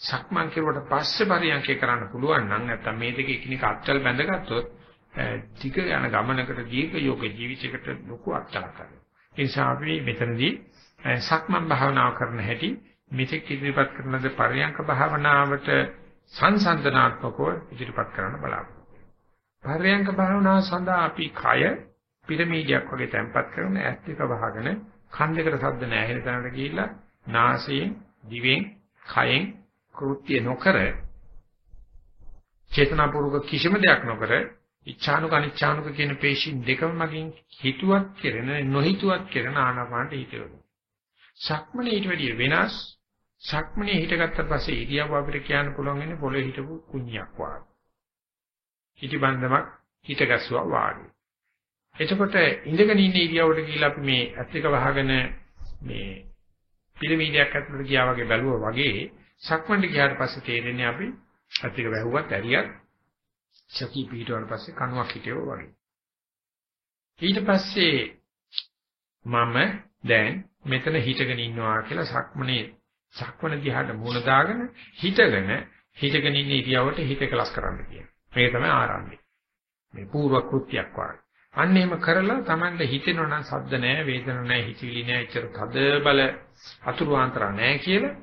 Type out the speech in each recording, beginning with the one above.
සක්මන් කෙරුවට පස්සේ පරියන්කේ කරන්න පුළුවන් නම් නැත්තම් මේ දෙක එකිනෙක අත්වල බැඳගත්තොත් ටික යන ගමනකට දීර්ඝ යෝග ජීවිතයකට ලොකු අත්ලක් කරනවා. ඒ නිසා අපි මෙතනදී සක්මන් භාවනාව කරන හැටි මෙතෙක් ඉදිරිපත් කරන ද පරියන්ක භාවනාවට සංසන්දනාත්මකව ඉදිරිපත් කරන්න බලාපොරොත්තු. පරියන්ක භාවනාව සඳහා අපි කය පිරමීඩයක් වගේ තැම්පත් කරන ඇස් දෙක වහගෙන කන් දෙකට ශබ්ද නැහැ වෙන තැනකට ගිහිල්ලා නාසයෙන් දිවෙන් කයෙන් කෘත්‍ය නොකර චේතනාපූර්වක කිසිම දෙයක් නොකර ඉච්ඡානුක අනිච්ඡානුක කියන පේශීන් දෙකම මගින් හිතුවත් කෙරෙන නොහිතුවත් කෙරෙන ආනාපානට හිතවලු. සක්මනේ ඊට වැඩිය වෙනස්. සක්මනේ හිටගත්ත පස්සේ ඉරියව්ව අපිට කියන්න පුළුවන් වෙන්නේ පොළොවේ හිටපු කුණ්‍යක් වාගේ. හිටිබන්දමක් හිටගස්සුවා වාගේ. එතකොට ඉඳගෙන ඉන්න ඉරියව්වට ගිහිල්ලා අපි මේ ඇස් දෙක වහගෙන මේ පිරමීඩයක් ඇතුළට ගියා වගේ බැලුවා වගේ සක්මන්ට ගියාට පස්සේ තේරෙන්නේ අපි ඇස් දෙක වැහුවත් ඇරියත් සතිය පිටවන පස්සේ කණුවක් හිටියෝ වගේ. ඊට පස්සේ මම දැන් මෙතන හිටගෙන ඉන්නවා කියලා සක්මනේ සක්මන දිහාට මුණ දාගෙන හිටගෙන හිටගෙන ඉන්න ඉරියවට හිත එකලස් කරන්න කියනවා. මේක තමයි ආරම්භය. මේ පූර්ව කෘත්‍යයක් වගේ. අන්න එහෙම කරලා Tamanda හිතෙනවා නම් සද්ද නැහැ, වේදන නැහැ, හිතවිලි නැහැ, එච්චර තද බල අතුරු ආන්තර නැහැ කියලා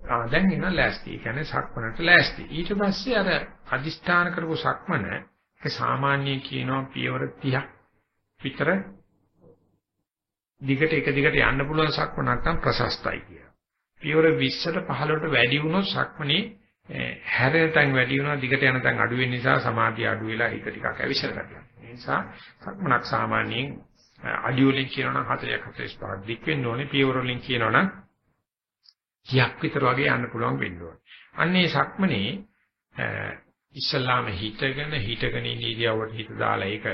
ආ දැන් එන ලෑස්ති. ඒ කියන්නේ සක්මනට ලෑස්ති. ඊට පස්සේ අර අදිෂ්ඨාන කරපු සක්මන ඒ සාමාන්‍ය කියනවා පියවර 30ක් විතර දිගට එක දිගට යන්න පුළුවන් සක්මනක් නම් ප්‍රශස්තයි කියලා. පියවර 20ට 15ට වැඩි වුණොත් සක්මනේ හැරෙන තැන් වැඩි වෙනවා දිගට යන තැන් අඩු වෙන නිසා සමාධිය අඩු වෙලා හිත ටිකක් ඇවිස්සලා ගන්නවා. ඒ නිසා සක්මනක් සාමාන්‍යයෙන් අඩි වලින් කියනවනම් 40ක් 45ක් දික් වෙන්න ඕනේ පියවර වලින් කියනවනම් කියක් විතර වගේ යන්න පුළුවන් වෙන්න ඕනේ. අන්නේ සක්මනේ ඉස්සල්ලාම හිතගෙන හිතගෙන ඉන්න ඉරියව්වට හිත දාලා ඒක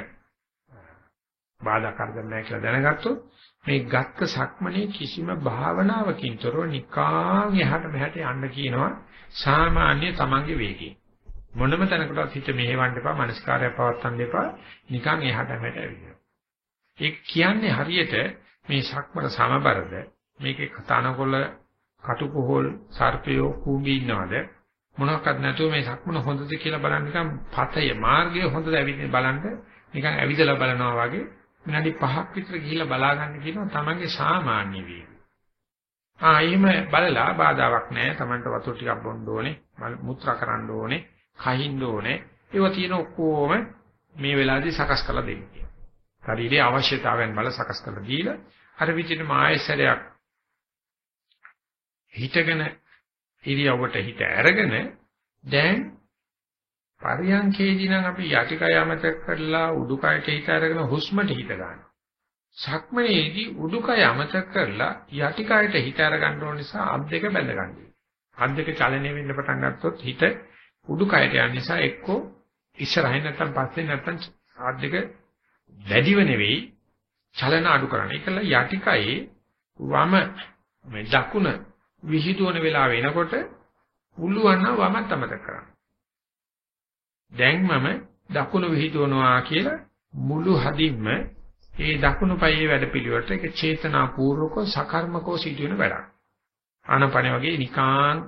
බාධා කරගන්න නැහැ කියලා දැනගත්තොත් මේ ගත්ත සක්මනේ කිසිම භාවනාවකින් තොරව නිකාන් එහාට මෙහාට යන්න කියනවා සාමාන්‍ය තමන්ගේ වේගයෙන්. මොනම තැනකටවත් හිත මෙහෙවන්න එපා, මනස්කාරය පවත්වන්න එපා, නිකන් එහාට මෙහාට ඇවිදිනවා. ඒක කියන්නේ හරියට මේ සක්මන සමබරද මේකේ කතානකොළ කටුකොහල් සර්පයෝ කූඹි ඉන්නවද මොනවාක්වත් නැතුව මේ සක්මන හොඳද කියලා බලන්න නිකන් පතය මාර්ගය හොඳද ඇවිදින්න බලන්න නිකන් ඇවිදලා බලනවා වගේ විනාඩි 5ක් විතර ගිහිල්ලා බලා ගන්න කියනවා තමන්ගේ සාමාන්‍ය වේගය. ආ එහෙම බලලා බාධාවක් නැහැ. තමන්ට වතුර ටිකක් බොන්න ඕනේ, මුත්‍රා කරන්න ඕනේ, කහින්න ඕනේ. ඒව තියෙන ඔක්කොම මේ වෙලාවේදී සකස් කරලා දෙන්න. ශරීරයේ අවශ්‍යතාවයන් බල සකස් කරලා දීලා අර විදිහට මායසරයක් හිතගෙන ඉරියව්වට හිත අරගෙන දැන් පරියන්කේදී නම් අපි යටිකය අමතක කරලා උඩුකයට හිත අරගෙන හුස්මට හිත ගන්නවා. සක්මනේදී උඩුකය අමතක කරලා යටිකයට හිත අරගන්න ඕන නිසා අත් දෙක බැඳ ගන්නවා. අත් දෙක චලනය වෙන්න පටන් ගත්තොත් හිත උඩුකයට යන නිසා එක්කෝ ඉස්සරහින් නැත්තම් පස්සේ නැත්තම් අත් දෙක වැඩිව නෙවෙයි චලන අඩු කරන. ඒකල යටිකයේ වම මේ දකුණ විහිදුවන වෙලාව වෙනකොට පුළුවන් නම් වමත් අමතක කරන්න. දැන් මම දකුණු විහිදුවනවා කියලා මුළු හදින්ම ඒ දකුණු පායේ වැඩපිළිවෙලට ඒක චේතනාපූර්වක සකර්මකව සිදුවෙන වැඩක්. ආනපන වගේ නිකාන්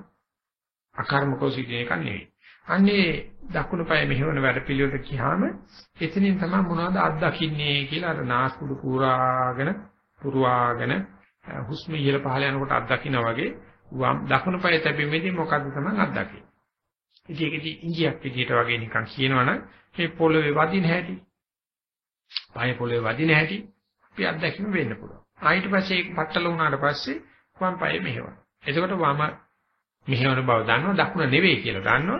අකර්මකව සිදුවෙන එකක් නෙවෙයි. අන්නේ දකුණු පායේ මෙහෙවන වැඩපිළිවෙලට ගියාම එතනින් තමයි මොනවද අත්දකින්නේ කියලා අර නාස්පුඩු පුරාගෙන පුරවාගෙන හුස්ම ඉහළ පහළ යනකොට අත්දකින්න වගේ වම් දකුණු පාය තැබීමේදී මොකද්ද තමයි අත්දකින්නේ. ඉතින් ඒකදී ඉංගියක් විදියට වගේ නිකන් කියනවනම් මේ පොළවේ වදින හැටි, පාය පොළවේ වදින හැටි අපි අත්දැකීම වෙන්න පුළුවන්. ආයෙත් පස්සේ ඒක පట్టල වුණාට පස්සේ වම් පාය මෙහෙවන. එතකොට වම මෙහෙවන බව දන්නව දකුණ නෙවෙයි කියලා දන්නව.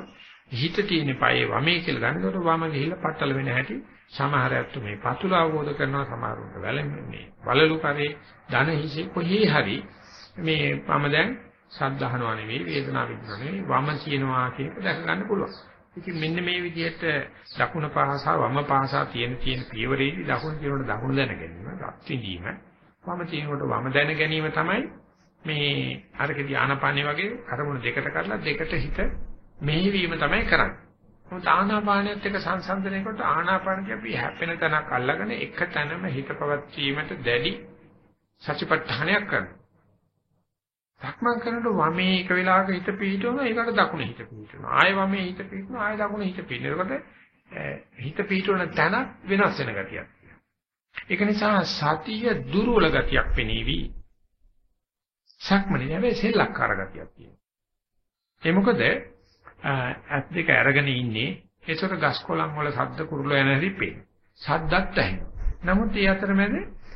හිත තියෙන පායේ වමේ කියලා දන්නකොට වම ගිහිල්ලා පట్టල වෙන හැටි සමහර අයට මේ පතුල අවබෝධ කරනවා සමහරුන්ට වැළෙන්නේ වලලු කරේ ධන හිසේ කොහේ හරි මේ මම දැන් සද්ධාහනවා නෙවෙයි වේදනාව විඳිනවා නෙවෙයි වම කියනවා කියන එක දැක ගන්න පුළුවන්. ඉතින් මෙන්න මේ විදිහට දකුණ පහසා වම පහසා තියෙන තියෙන පියවරේදී දකුණ කියනකොට දකුණ දැන ගැනීම, දත් විඳීම, වම කියනකොට වම දැන ගැනීම තමයි මේ අරකදී ආනාපානිය වගේ අරමුණු දෙකට කරලා දෙකට හිත මෙහෙවීම තමයි කරන්නේ. මොකද ආනාපානියත් එක්ක සංසන්දනය කරනකොට ආනාපානිය අපි හැපෙන තැනක් අල්ලගෙන එක තැනම හිත පවත්වීමට දැඩි සතිපට්ඨානයක් කරනවා. සක්මන් කරනකොට වමේ එක වෙලාවක හිත පිහිටවනවා ඒකට දකුණේ හිත පිහිටවනවා. ආය වමේ හිත පිහිටවනවා ආය දකුණේ හිත පිහිටවනවා. හිත පිහිටවන තැන වෙනස් වෙන ගතියක්. ඒක නිසා සතිය දුර්වල ගතියක් පෙනීවි. සක්මනේ හැබැයි සෙල්ලක්කාර ගතියක් තියෙනවා. ඒ මොකද ඇත් දෙක අරගෙන ඉන්නේ ඒතර ගස් කොළන් වල ශබ්ද කුරුළු යන රිපේ. ශබ්දත් ඇහෙනවා. නමුත් ඒ අතරමැද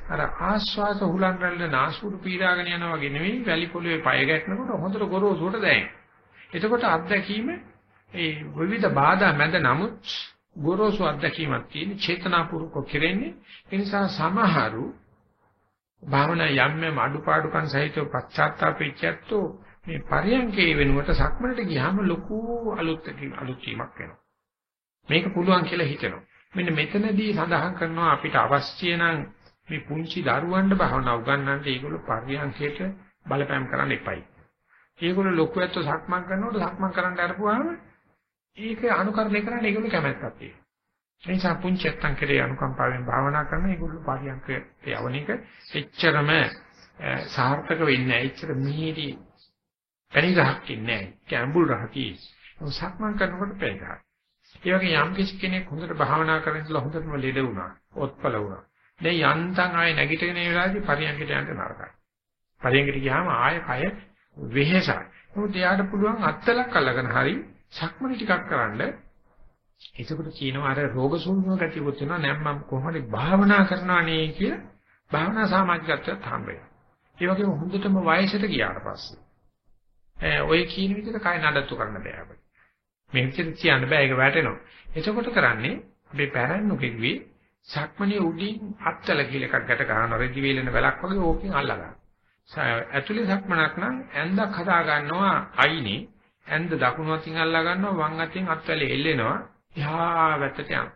අර ආශ්වාස හුලන් රැල්ල නාසුරු පීඩාගෙන යනවා වගේ නෙවෙයි වැලි පොළවේ පය ගැටෙනකොට හොඳට ගොරෝසුට දැනෙනවා. එතකොට අත්දැකීම ඒ විවිධ බාධා මැද නමුත් ගොරෝසු අත්දැකීමක් තියෙන චේතනාපූර්වක කෙරෙන්නේ ඒ නිසා සමහරු භාවනා යම් යම් අඩුපාඩුකම් සහිතව පශ්චාත්තාපෙච්චත්තෝ මේ පරියන්කේ වෙනුවට සක්මනට ගියාම ලොකු අලුත් අලුත් වීමක් වෙනවා. මේක පුළුවන් කියලා හිතෙනවා. මෙන්න මෙතනදී සඳහන් කරනවා අපිට අවශ්‍ය නම් මේ පුංචි දරුවන්ට භාවනා උගන්වන්නට ඒගොල්ලෝ පරියන්කේට බලපෑම් කරන්න එපයි. ඒගොල්ලෝ ලොකු ඇත්තෝ සක්මන් කරනකොට සක්මන් කරන්න අරපුවාම ඒක අනුකරණය කරන්න ඒගොල්ලෝ කැමැත්තක් තියෙනවා. ඒ නිසා පුංචි ඇත්තන් කෙරේ අනුකම්පාවෙන් භාවනා කරන ඒගොල්ලෝ පරියන්කේ යවන එක එච්චරම සාර්ථක වෙන්නේ නැහැ. එච්චර මිහිරි පරිගහක් ඉන්නේ නැහැ. කැඹුල් රහකි. සක්මන් කරනකොට පෙරගහක්. ඒ වගේ යම් කෙනෙක් හොඳට භාවනා කරන ඉතලා හොඳටම ලෙඩ වුණා, ඔත්පල වුණා. දැන් යන්තම් ආයේ නැගිටගෙන ඒ වෙලාවේදී පරියන්කට යන්න නරකයි. පරියන්කට ගියාම ආයේ කය වෙහෙසයි. මොකද එයාට පුළුවන් අත්තලක් අල්ලගෙන හරි සක්මන ටිකක් කරන්න. එතකොට කියනවා අර රෝග සූන්ව ගතියකුත් වෙනවා නැම් මම කොහොමද භාවනා කරනවා නේ කියලා භාවනා සමාජිකත්වයට හම්බ වෙනවා. ඒ වගේම හොඳටම වයසට ගියාට පස්සේ ඔය කියන විදිහට කය නඩත්තු කරන්න බෑ අපිට. මේ විදිහට කියන්න බෑ ඒක වැටෙනවා. එතකොට කරන්නේ අපි පැරණු කෙරුවේ සක්මණේ උඩින් අත්තල කියලා එකක් ගැට ගන්නවා රෙදි වේලෙන වැලක් වගේ ඕකෙන් අල්ලා ගන්නවා. ඇතුලේ සක්මනක් නම් ඇඳක් හදා ගන්නවා අයිනේ ඇඳ දකුණු අතින් අල්ලා ගන්නවා වම් අතින් අත්වැලේ එල්ලෙනවා එහා පැත්තට යනවා.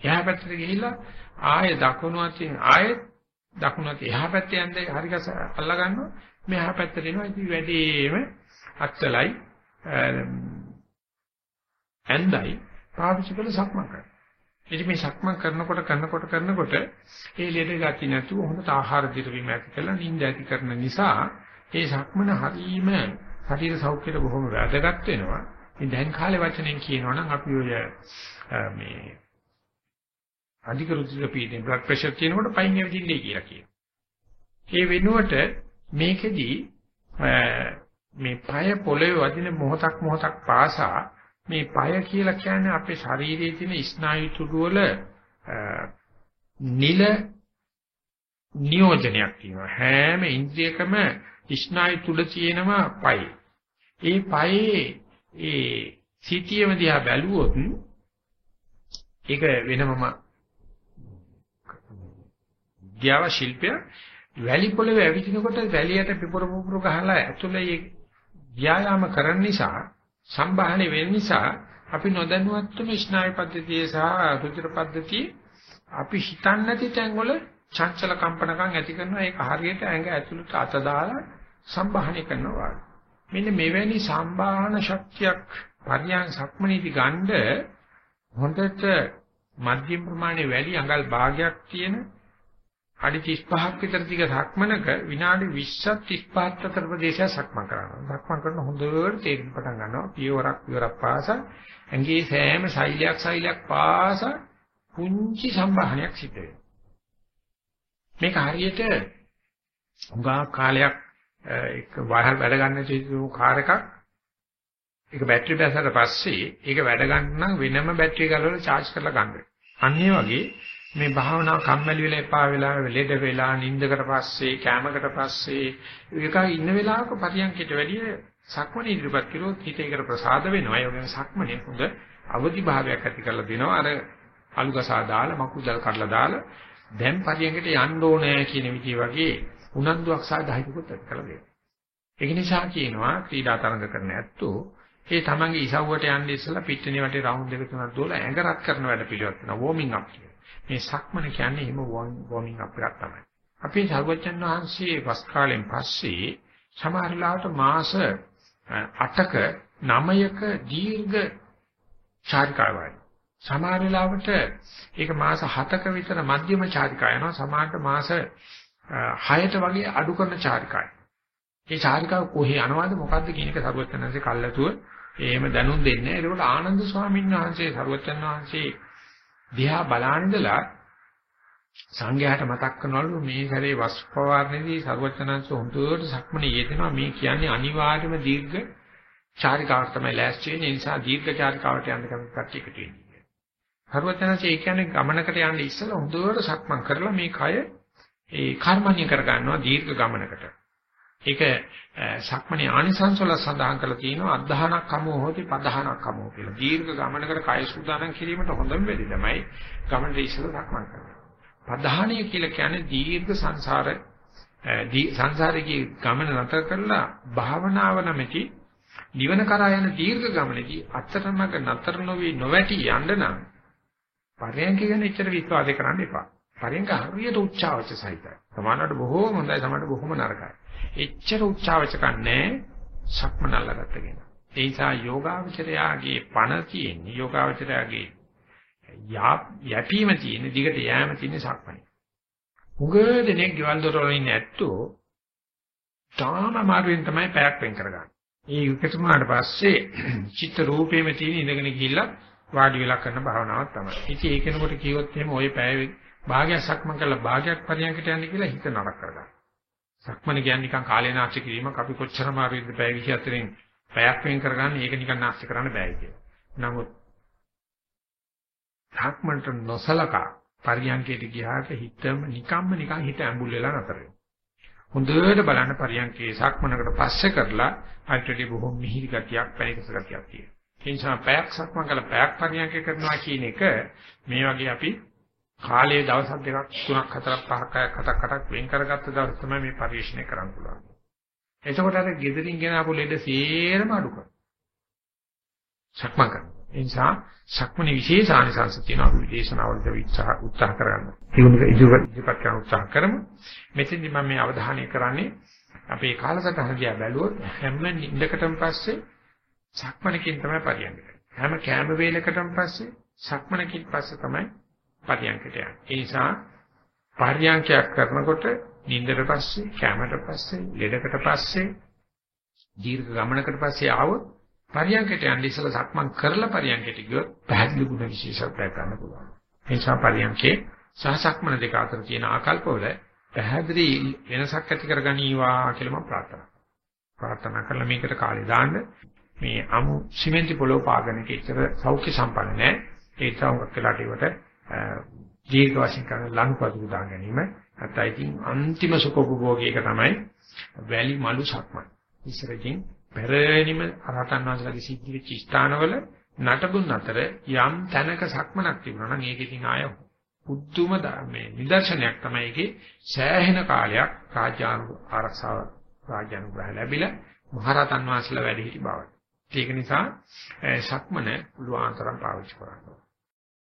එහා පැත්තට ගිහිල්ලා ආයේ දකුණු අතින් ආයේ දකුණු අතින් එහා පැත්තේ ඇඳ හරිගස අල්ලා ගන්නවා මෙහා පැත්තට එනවා ඉතින් වැඩිම අත්වැලයි ඇඳයි පාවිච්චි කරලා සක්මන් කරනවා. ඉතින් මේ සක්මන් කරනකොට කරනකොට කරනකොට ඒ ලෙඩ ගැටි නැතුව හොඳට ආහාර දිරවීම ඇති කරලා නිින්ද ඇති කරන නිසා ඒ සක්මන හරීම ශරීර සෞඛ්‍යයට බොහොම වැදගත් වෙනවා. මේ දැන් කාලේ වචනෙන් කියනවා නම් අපි ඔය මේ අධික රුධිර පීඩන බ්ලඩ් ප්‍රෙෂර් තියෙනකොට පයින් ඇවිදින්නේ කියලා කියනවා. ඒ වෙනුවට මේකෙදි මේ පය පොළවේ වදින මොහොතක් මොහොතක් පාසා මේ পায় කියලා කියන්නේ අපේ ශරීරයේ තියෙන ස්නායු තුඩු වල නිල නියෝජනයක් තියෙනවා හැම ඉන්ද්‍රියකම ස්නායු තුඩ තියෙනවා පයි. ඒ පයේ ඒ සිටියම දිහා බැලුවොත් ඒක වෙනමම ග්‍යාව ශිල්පය වැලි පොළවේ ඇවිදිනකොට වැලියට පිපුර පුපුර ගහලා ඇතුලේ ව්‍යායාම කරන නිසා සම්බාහනේ වෙන නිසා අපි නොදැනුවත්වම ස්නායු පද්ධතිය සහ රුධිර පද්ධතිය අපි හිතන්නේ නැති තැන්වල චංචල කම්පනකම් ඇති කරනවා. ඒක හරියට ඇඟ ඇතුළට අත දාලා සම්බාහනය කරනවා මෙන්න මෙවැනි සම්බාහන ශක්තියක් පරියන් සක්මනීති ගන්න හොඳට මධ්‍යම ප්‍රමාණයේ වැඩි අඟල් භාගයක් තියෙන අඩි 35ක් විතර දිග සක්මනක විනාඩි 20ක් 35ක් අතර ප්‍රදේශය සක්මන් කරනවා. සක්මන් කරන හොඳට තේරෙන්න පටන් ගන්නවා. පියවරක් පියවරක් පාසා ඇඟේ සෑම ශෛලයක් ශෛලයක් පාසා පුංචි සම්බාහනයක් සිද්ධ වෙනවා. මේක හරියට උගා කාලයක් එක වහල් වැඩ ගන්න තියෙන කාර් එකක් ඒක බැටරි බැසට පස්සේ ඒක වැඩ ගන්න නම් වෙනම බැටරි ගලවලා charge කරලා ගන්න. අන්න වගේ මේ භාවනා කම්මැලි වෙලා එපා වෙලා ලෙඩ වෙලා නිින්දකට පස්සේ කැමකට පස්සේ ඒක ඉන්න වෙලාවක පරියන්කයට වැඩිය සක්මණේ ඉදිරිපත් කළොත් හිත ඒකට ප්‍රසාද වෙනවා. ඒ වගේම සක්මණේ හොඳ අවදි භාවයක් ඇති කරලා දෙනවා. අර අලුගසා දාලා මකුදල් කඩලා දාලා දැන් පරියන්කට යන්න ඕනේ කියන විදිහ වගේ උනන්දුවක් සහ ධෛර්යකුත් ඇති කරලා දෙනවා. ඒක නිසා කියනවා ක්‍රීඩා තරඟ කරන ඇත්තෝ ඒ තමන්ගේ ඉසව්වට යන්නේ ඉස්සලා පිට්ටනිය වටේ රවුන්ඩ් දෙක තුනක් දුවලා ඇඟ රත් කරන වැඩ පිළිවෙත් වෙනවා වෝමින් අප් කියන මේ සක්මන කියන්නේ එහෙම වෝමින් අප් එකක් තමයි. අපේ සර්වජන් වහන්සේ වස් කාලෙන් පස්සේ සමහර ලාවට මාස 8ක 9ක දීර්ඝ චාරිකාවයි. සමහර ලාවට ඒක මාස 7ක විතර මධ්‍යම චාරිකා යනවා. සමහරට මාස 6ට වගේ අඩු කරන චාරිකායි. ඒ චාරිකාව කොහේ යනවද මොකද්ද කියන එක සරුවචනන්සේ කල්ලාතුව එහෙම දැනුම් දෙන්නේ. ඒකට ආනන්ද ස්වාමීන් වහන්සේ සරුවචන වහන්සේ දිහා බලානිදලා සංඝයාට මතක් කරනවලු මේ සැරේ වස්පවාරණේදී සරුවචනන්ස හොඳට සක්මනේ යෙදෙනවා මේ කියන්නේ අනිවාර්යම දීර්ඝ චාරිකාවක් තමයි ලෑස්ති වෙන්නේ. ඒ නිසා දීර්ඝ චාරිකාවට යන්න කැමති කට්ටිය එකතු වෙන්නේ. සරුවචනන්ස ඒ කියන්නේ ගමනකට යන්න ඉස්සෙල්ලා හොඳට සක්මන් කරලා මේ කය ඒ කර්මණ්‍ය කර ගන්නවා දීර්ඝ ගමනකට. ඒක සක්මණේ ආනිසංස වල සඳහන් කරලා තියෙනවා අධධානක් කමෝ හොති පධානක් කමෝ කියලා. දීර්ඝ ගමනකට කය සූදානම් කිරීමට හොඳම වෙලෙ තමයි ගමනට ඉස්සෙල්ලා සක්මන් කරනවා. පධානිය කියලා කියන්නේ දීර්ඝ සංසාර සංසාරයේ ගමන නතර කරලා භාවනාව නැමැති නිවන කරා යන දීර්ඝ ගමනේදී අතරමඟ නතර නොවි නොවැටි යන්න නම් පරයන්ක ගැන එච්චර විශ්වාස කරන්න එපා. පරයන්ක හරියට උච්චාවච සහිතයි. සමානවට බොහෝම හොඳයි සමානවට බොහෝම නරකයි. එච්චර උච්චාවච කන්නේ සක්මනල්ලගත්තගෙන. ඒ නිසා යෝගාවචරයාගේ පණ තියෙන්නේ යෝගාවචරයාගේ යැපීම තියෙන දිගට යෑම තියෙන සක්මනේ. උග දෙනෙක් ගෙවල් දොරවල ඉන්නේ ඇත්තෝ තාම මාරුවෙන් තමයි පැයක් වෙන් කරගන්නේ. ඒ යුක්තතුමාට පස්සේ චිත්ත රූපේම තියෙන ඉඳගෙන ගිහිල්ලා වාඩි වෙලා කරන භාවනාවක් තමයි. ඉතින් ඒකෙනකොට කිව්වොත් එහෙම ওই පැය භාගයක් සක්මන් කරලා භාගයක් පරියන්කට යන්න කියලා හිත නරක කරගන්න. සක්මන කියන්නේ නිකන් කාලේ නාස්ති කිරීමක් අපි කොච්චර මාරුවෙන්ද පැය 24න් පැයක් වෙන් කරගන්න ඒක නිකන් නාස්ති කරන්න බෑ කියලා. නමුත් ධාක්මන්ට නොසලකා පරියන්කයට ගියාට හිතම නිකම්ම නිකන් හිත ඇඹුල් වෙලා නතර වෙනවා. හොඳට බලන්න පරියන්කේ සක්මනකට පස්සේ කරලා අයිටටි බොහොම මිහිරි ගතියක් පැනිකස ගතියක් තියෙනවා. ඒ නිසා පැයක් සක්මන් කරලා පැයක් පරියන්කේ කරනවා කියන එක මේ වගේ අපි කාලයේ දවස් දෙකක් තුනක් හතරක් පහක් හතක් අටක් වෙන් කරගත්ත දවස් තමයි මේ පරිශ්‍රණය කරන්න පුළුවන්. එතකොට අර gedirin ගෙන ආපු ලෙඩ සේරම අඩු කරනවා. සක්මන් කරනවා. ඒ නිසා සක්මනේ විශේෂ ආනිසංස තියෙනවා අපි විදේශනාවලද උත්සාහ උත්සාහ කරන්න. ඒගොල්ලෝ ඉදිරිපත් කරන උත්සාහ කරමු. මෙතෙන්දි මම මේ අවධානය කරන්නේ අපේ කාලසටහන දිහා බැලුවොත් හැම නිින්දකටම පස්සේ සක්මනකින් තමයි පරියන්ක. හැම කැම වේලකටම පස්සේ සක්මනකින් පස්සේ තමයි පරියන්කට යන්නේ. ඒ නිසා පරියන්කයක් කරනකොට නිින්දට පස්සේ, කැමට පස්සේ, ලෙඩකට පස්සේ, දීර්ඝ ගමනකට පස්සේ ආවොත් පරියන්කට යන්න ඉස්සලා සක්මන් කරලා පරියන්කට ගියොත් පැහැදිලි ගුණ විශේෂත්වයක් ගන්න පුළුවන්. ඒ නිසා පරියන්කේ සහ සක්මන දෙක අතර තියෙන ආකල්පවල පැහැදිලි වෙනසක් ඇති කරගනීවා කියලා මම ප්‍රාර්ථනා ප්‍රාර්ථනා කරලා මේකට කාලේ දාන්න මේ අමු සිමෙන්ති පොළොව පාගන එක ඉතර සෞඛ්‍ය සම්පන්න නැහැ. ඒ තරම් වෙලාට ඒවට දීර්ඝ වශයෙන් කරන ලනුපදු දා ගැනීම නැත්නම් ඉතින් අන්තිම සුඛෝපභෝගීක තමයි වැලි මලු සක්මන්. ඉස්සරකින් පෙරණිම අරහතන් වහන්සේලාගේ සිද්ධ වෙච්ච ස්ථානවල නටබුන් අතර යම් තැනක සක්මනක් තිබුණා නම් ඒක ඉතින් ආය පුදුම මේ නිදර්ශනයක් තමයි ඒකේ සෑහෙන කාලයක් රාජ්‍යානු ආරක්ෂාව රාජ්‍යානුග්‍රහ ලැබිලා මහරහතන් වහන්සේලා වැඩ සිටි බවට. ඒක නිසා සක්මන පුළුවන් තරම් පාවිච්චි කරන්න ඕනේ.